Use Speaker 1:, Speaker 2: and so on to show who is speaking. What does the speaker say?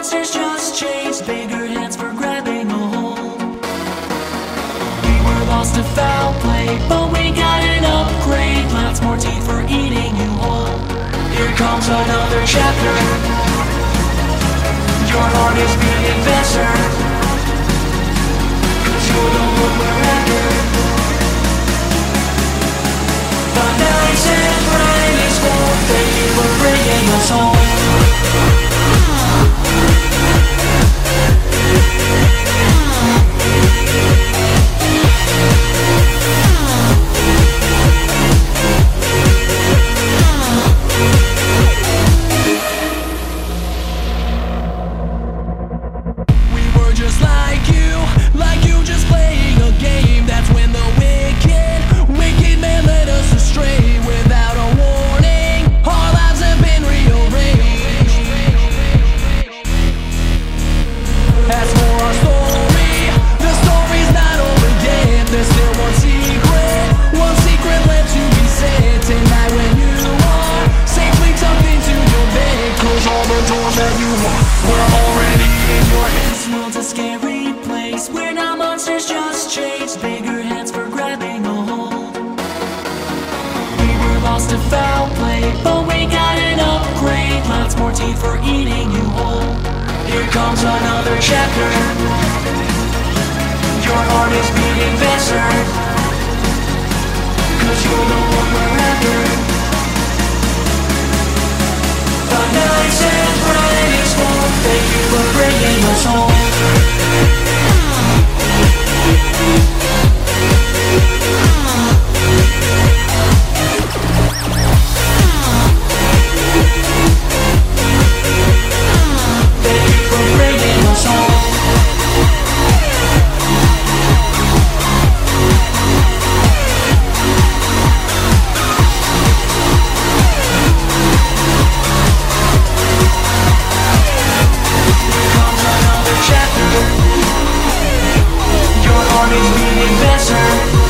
Speaker 1: monsters just changed, bigger hands for grabbing a hold. We were lost to foul play, but we got an upgrade. Lots more teeth for eating you whole. Here comes another chapter. just a foul play But we got an upgrade. Lots more teeth for eating you whole Here comes another chapter Your heart is beating faster. always be better